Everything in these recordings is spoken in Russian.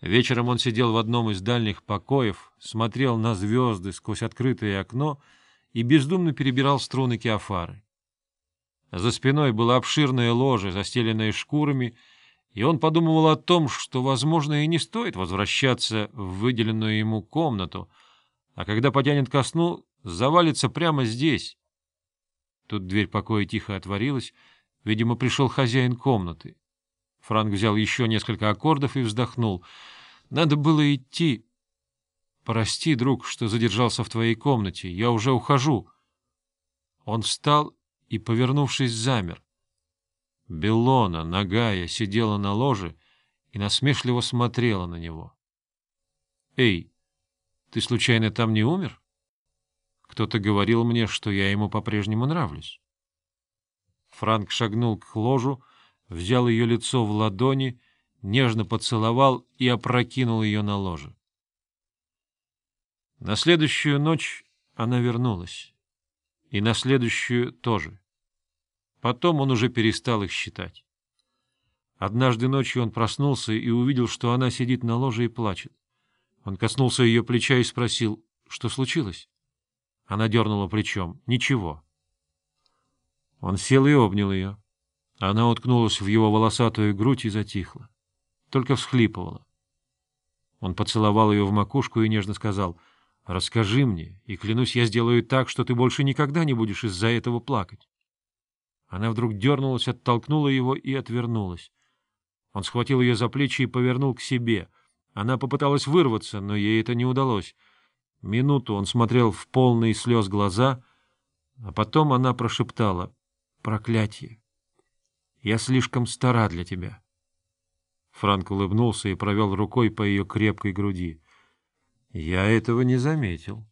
Вечером он сидел в одном из дальних покоев, смотрел на звезды сквозь открытое окно и бездумно перебирал струны киофары. За спиной было обширное ложе, застеленное шкурами, и он подумывал о том, что, возможно, и не стоит возвращаться в выделенную ему комнату, а когда потянет ко сну, завалится прямо здесь. Тут дверь покоя тихо отворилась, видимо, пришел хозяин комнаты. Франк взял еще несколько аккордов и вздохнул. Надо было идти. Прости, друг, что задержался в твоей комнате. Я уже ухожу. Он встал и, повернувшись, замер. Беллона, нагая, сидела на ложе и насмешливо смотрела на него. — Эй, ты случайно там не умер? Кто-то говорил мне, что я ему по-прежнему нравлюсь. Франк шагнул к ложу, взял ее лицо в ладони, нежно поцеловал и опрокинул ее на ложе. На следующую ночь она вернулась. И на следующую тоже. Потом он уже перестал их считать. Однажды ночью он проснулся и увидел, что она сидит на ложе и плачет. Он коснулся ее плеча и спросил, что случилось. Она дернула плечом. Ничего. Он сел и обнял ее. Она уткнулась в его волосатую грудь и затихла. Только всхлипывала. Он поцеловал ее в макушку и нежно сказал, «Расскажи мне, и, клянусь, я сделаю так, что ты больше никогда не будешь из-за этого плакать». Она вдруг дернулась, оттолкнула его и отвернулась. Он схватил ее за плечи и повернул к себе. Она попыталась вырваться, но ей это не удалось. Минуту он смотрел в полные слез глаза, а потом она прошептала «Проклятие! Я слишком стара для тебя». Франк улыбнулся и провел рукой по ее крепкой груди. Я этого не заметил.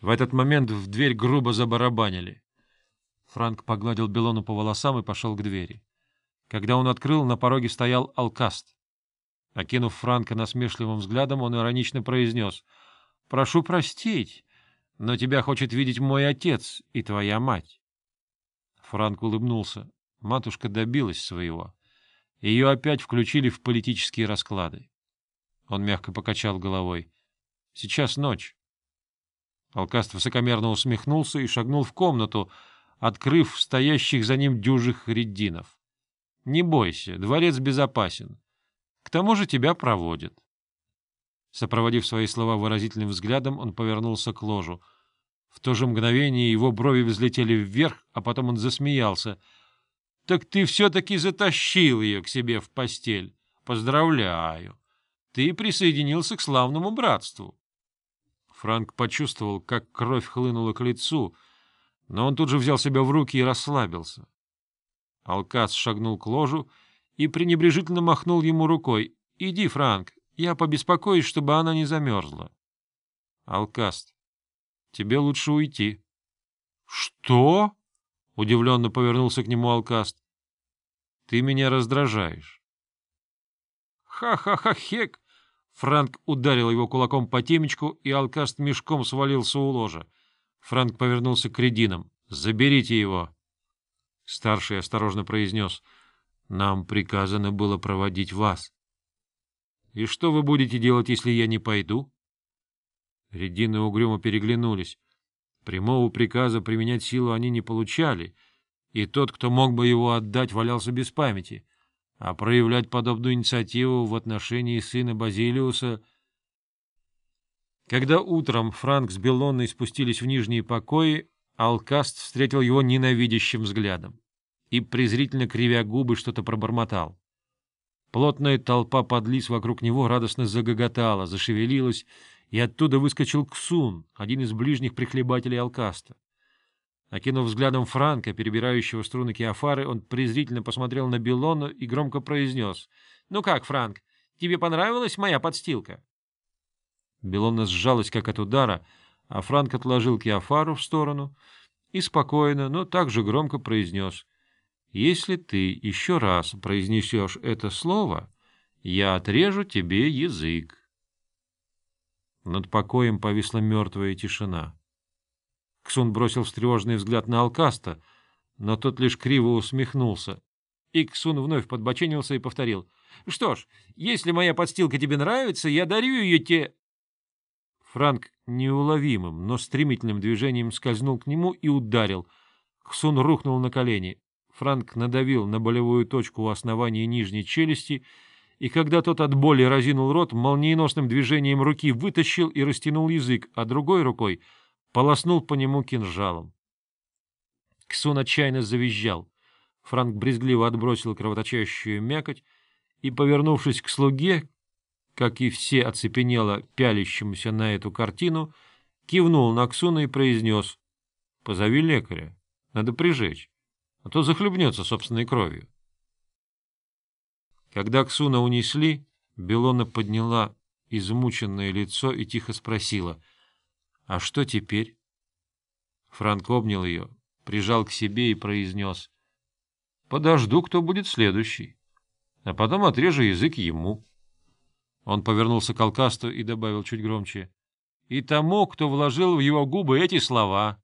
В этот момент в дверь грубо забарабанили. Франк погладил Белону по волосам и пошел к двери. Когда он открыл, на пороге стоял Алкаст. Окинув Франка насмешливым взглядом, он иронично произнес —— Прошу простить, но тебя хочет видеть мой отец и твоя мать. Франк улыбнулся. Матушка добилась своего. Ее опять включили в политические расклады. Он мягко покачал головой. — Сейчас ночь. Алкаст высокомерно усмехнулся и шагнул в комнату, открыв стоящих за ним дюжих реддинов. — Не бойся, дворец безопасен. К тому же тебя проводят. Сопроводив свои слова выразительным взглядом, он повернулся к ложу. В то же мгновение его брови взлетели вверх, а потом он засмеялся. — Так ты все-таки затащил ее к себе в постель. Поздравляю. Ты присоединился к славному братству. Франк почувствовал, как кровь хлынула к лицу, но он тут же взял себя в руки и расслабился. Алкас шагнул к ложу и пренебрежительно махнул ему рукой. — Иди, Франк, я побеспокоюсь, чтобы она не замерзла. Алкаст, тебе лучше уйти. — Что? — удивленно повернулся к нему Алкаст. — Ты меня раздражаешь. Ха — хек Франк ударил его кулаком по темечку, и Алкаст мешком свалился у ложа. Франк повернулся к рединам. — Заберите его. Старший осторожно произнес. — Нам приказано было проводить вас. — и что вы будете делать, если я не пойду? Редины угрюмо переглянулись. Прямого приказа применять силу они не получали, и тот, кто мог бы его отдать, валялся без памяти. А проявлять подобную инициативу в отношении сына Базилиуса... Когда утром Франк с Беллоной спустились в нижние покои, Алкаст встретил его ненавидящим взглядом и, презрительно кривя губы, что-то пробормотал. Плотная толпа подлиз вокруг него радостно загоготала, зашевелилась, и оттуда выскочил Ксун, один из ближних прихлебателей Алкаста. Окинув взглядом Франка, перебирающего струны Киафары, он презрительно посмотрел на Белону и громко произнес. — Ну как, Франк, тебе понравилась моя подстилка? Белона сжалась, как от удара, а Франк отложил Киафару в сторону и спокойно, но также громко произнес — если ты еще раз произнесешь это слово, я отрежу тебе язык. Над покоем повисла мертвая тишина. Ксун бросил встревоженный взгляд на Алкаста, но тот лишь криво усмехнулся. И Ксун вновь подбоченился и повторил — Что ж, если моя подстилка тебе нравится, я дарю ее те... Франк неуловимым, но стремительным движением скользнул к нему и ударил. Ксун рухнул на колени. Франк надавил на болевую точку у основания нижней челюсти, и когда тот от боли разинул рот, молниеносным движением руки вытащил и растянул язык, а другой рукой полоснул по нему кинжалом. Ксун отчаянно завизжал. Франк брезгливо отбросил кровоточащую мякоть и, повернувшись к слуге, как и все оцепенело пялящемуся на эту картину, кивнул на Ксуна и произнес «Позови лекаря, надо прижечь, а то захлебнется собственной кровью». Когда Ксуна унесли, Белона подняла измученное лицо и тихо спросила «А что теперь?» Франк обнял ее, прижал к себе и произнес «Подожду, кто будет следующий, а потом отрежу язык ему». Он повернулся к Алкасту и добавил чуть громче. — И тому, кто вложил в его губы эти слова.